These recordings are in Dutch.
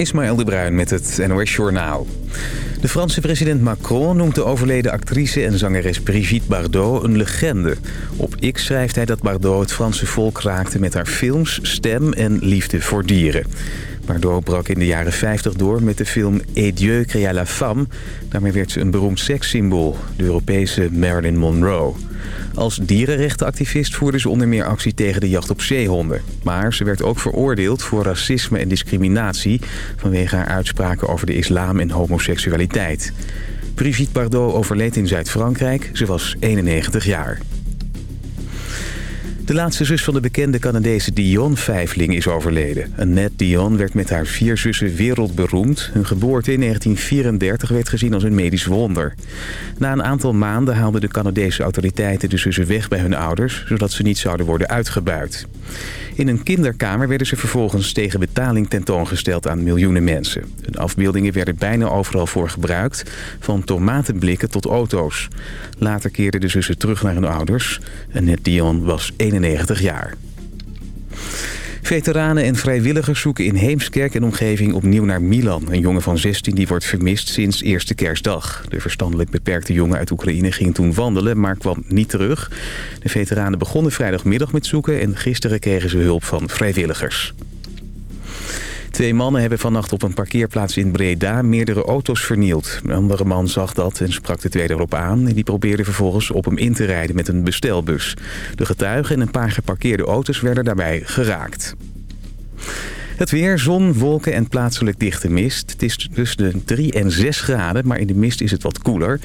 Ismaël de Bruin met het NOS Journaal. De Franse president Macron noemt de overleden actrice en zangeres Brigitte Bardot een legende. Op X schrijft hij dat Bardot het Franse volk raakte met haar films, stem en liefde voor dieren. Bardot brak in de jaren 50 door met de film Et Dieu créa la femme. Daarmee werd ze een beroemd sekssymbool, de Europese Marilyn Monroe. Als dierenrechtenactivist voerde ze onder meer actie tegen de jacht op zeehonden. Maar ze werd ook veroordeeld voor racisme en discriminatie... vanwege haar uitspraken over de islam en homoseksualiteit. Brigitte Bardot overleed in Zuid-Frankrijk. Ze was 91 jaar. De laatste zus van de bekende Canadese Dion-vijfling is overleden. Annette Dion werd met haar vier zussen wereldberoemd. Hun geboorte in 1934 werd gezien als een medisch wonder. Na een aantal maanden haalden de Canadese autoriteiten de zussen weg bij hun ouders... zodat ze niet zouden worden uitgebuit. In een kinderkamer werden ze vervolgens tegen betaling tentoongesteld aan miljoenen mensen. Hun afbeeldingen werden bijna overal voor gebruikt, van tomatenblikken tot auto's. Later keerden de zussen terug naar hun ouders. Annette Dion was 91 jaar. Veteranen en vrijwilligers zoeken in Heemskerk en omgeving opnieuw naar Milan. Een jongen van 16 die wordt vermist sinds eerste kerstdag. De verstandelijk beperkte jongen uit Oekraïne ging toen wandelen, maar kwam niet terug. De veteranen begonnen vrijdagmiddag met zoeken en gisteren kregen ze hulp van vrijwilligers. Twee mannen hebben vannacht op een parkeerplaats in Breda meerdere auto's vernield. Een andere man zag dat en sprak de tweede erop aan. Die probeerde vervolgens op hem in te rijden met een bestelbus. De getuigen en een paar geparkeerde auto's werden daarbij geraakt. Het weer, zon, wolken en plaatselijk dichte mist. Het is tussen de 3 en 6 graden, maar in de mist is het wat koeler.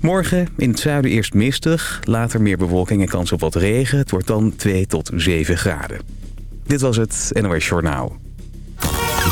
Morgen in het zuiden eerst mistig, later meer bewolking en kans op wat regen. Het wordt dan 2 tot 7 graden. Dit was het NOS Journaal.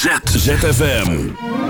ZFM.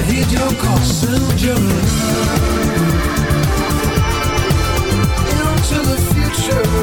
to heed your caution, John. Into the future.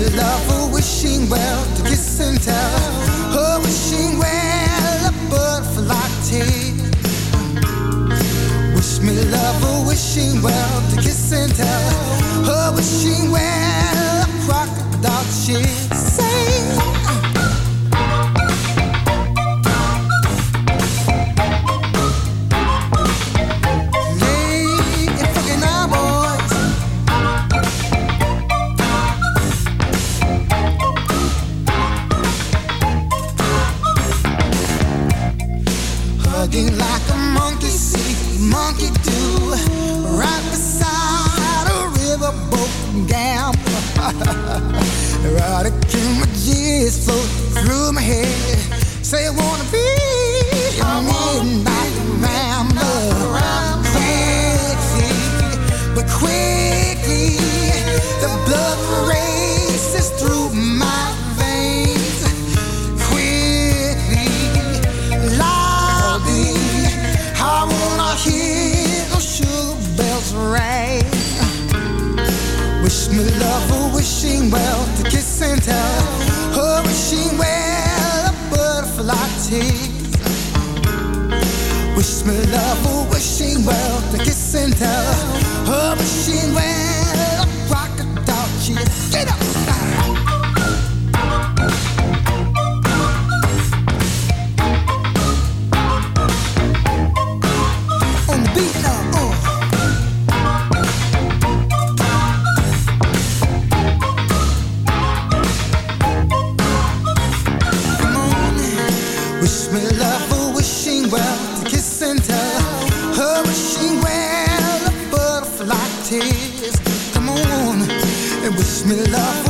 to love, wishing well, to kiss and tell. Wishing well, a butterfly. Wish me wishing well, to kiss and tell. Wishing well, a crocodile. wish me love, a wishing well, to kiss and tell her wishing well, a butterfly tears. Come on and wish me love.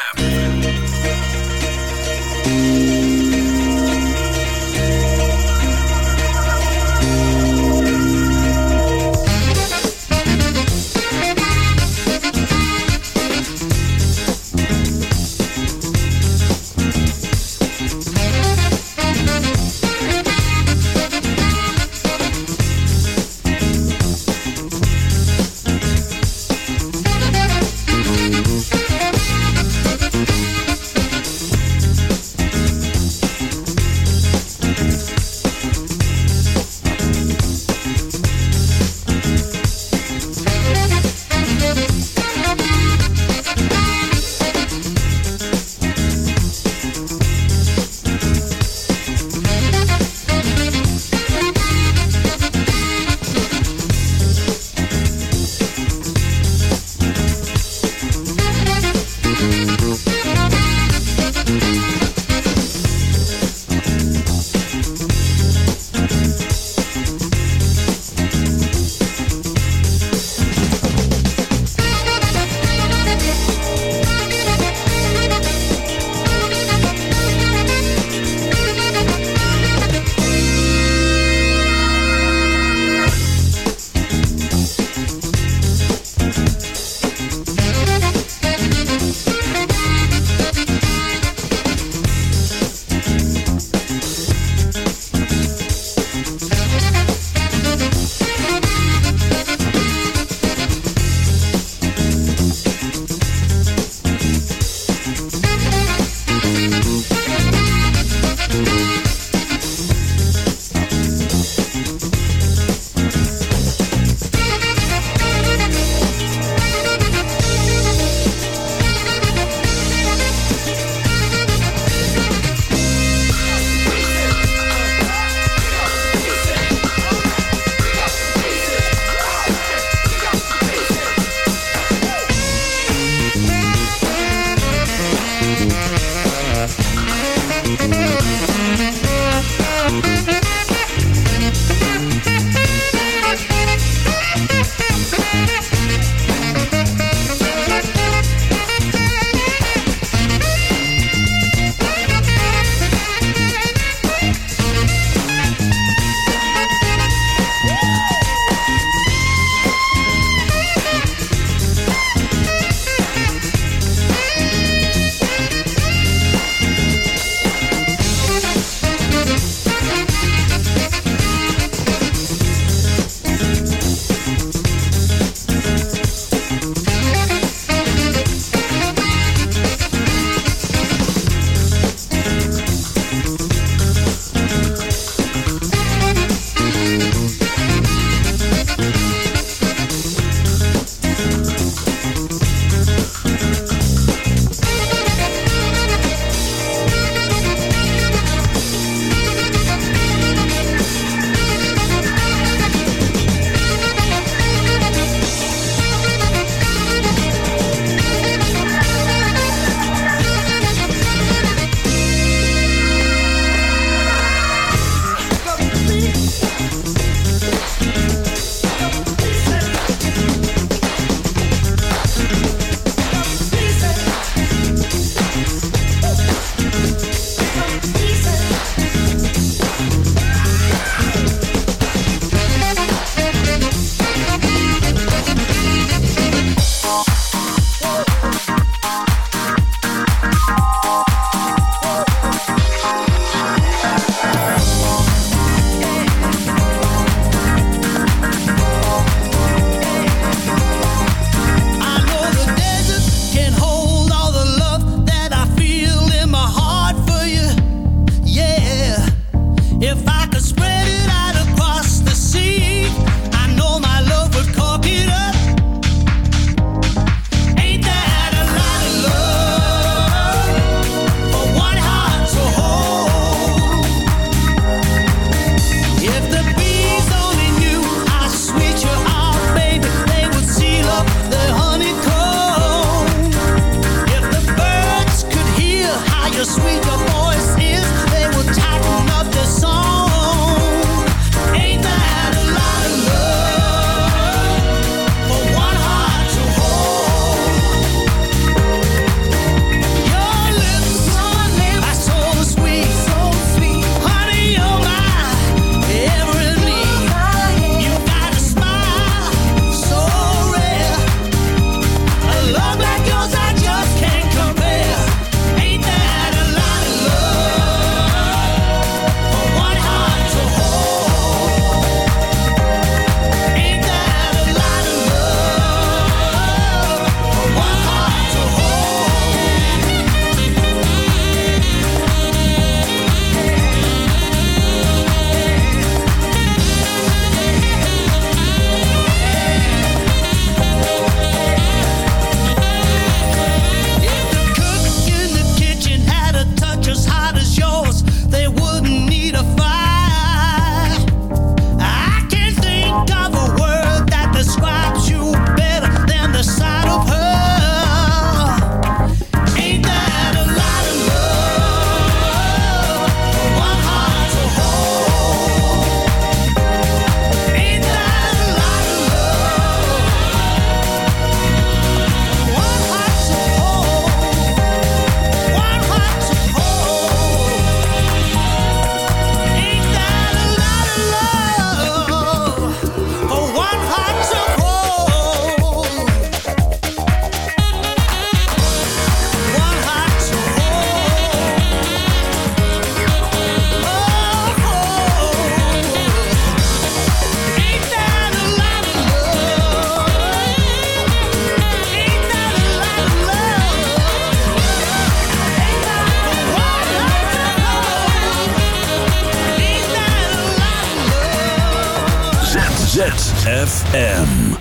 ZFM.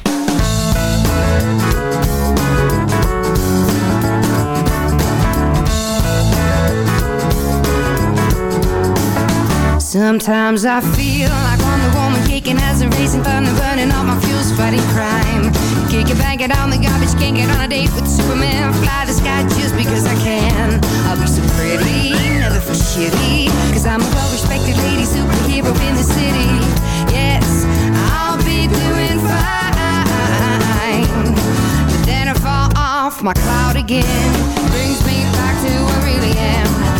Sometimes I feel like Wonder Woman kicking as a racing thunder, burning all my fuels, fighting crime. Kick it, bang it on the garbage, can't get on a date with Superman. Fly the sky just because I can. I'll be so pretty, never for shitty. Cause I'm a well respected lady, superhero in the city. Yes my cloud again. Brings me back to where I really am.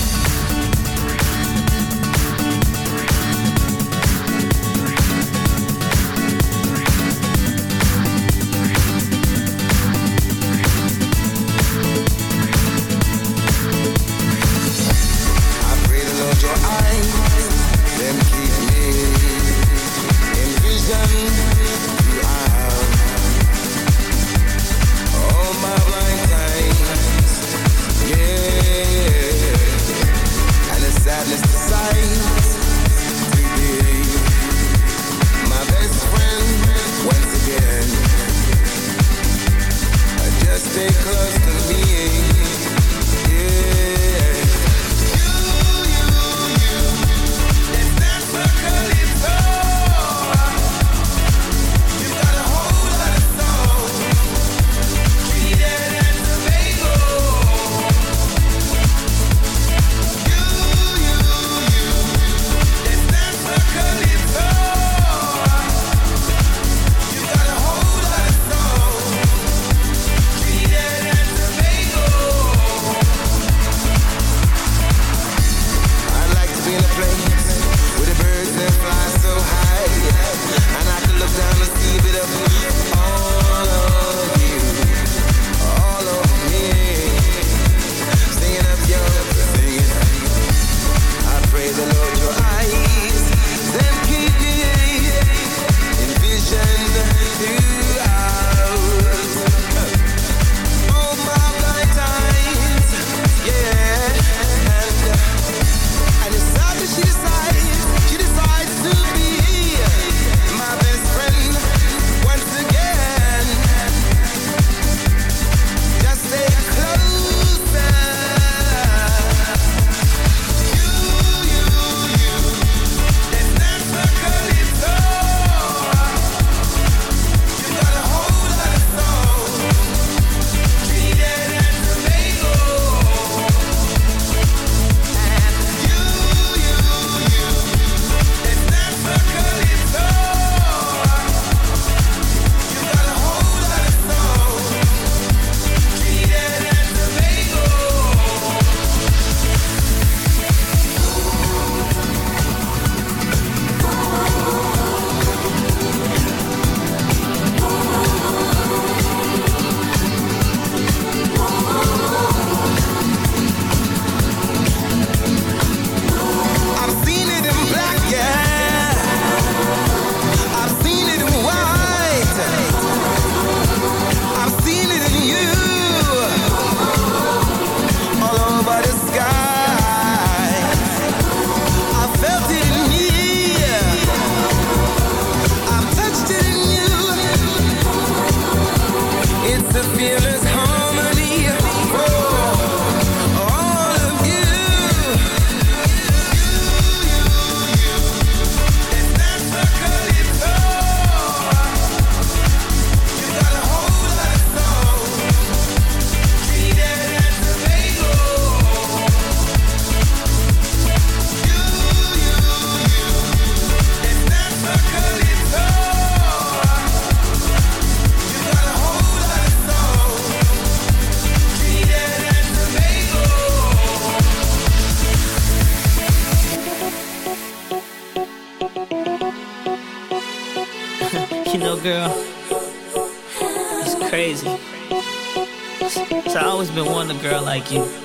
girl like you.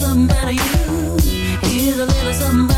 something about you. Here's a little something.